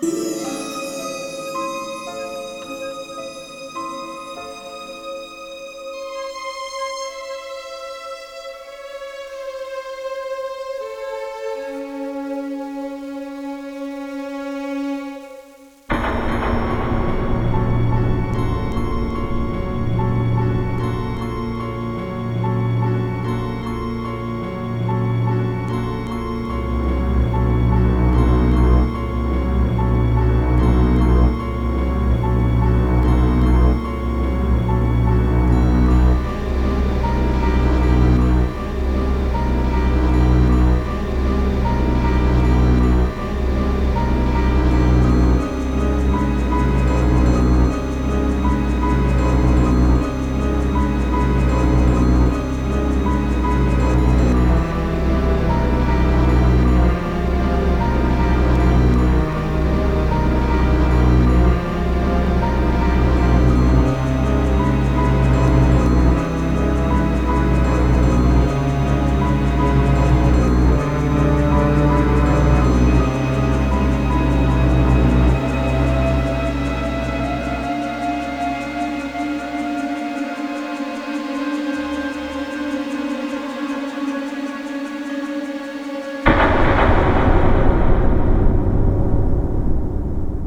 you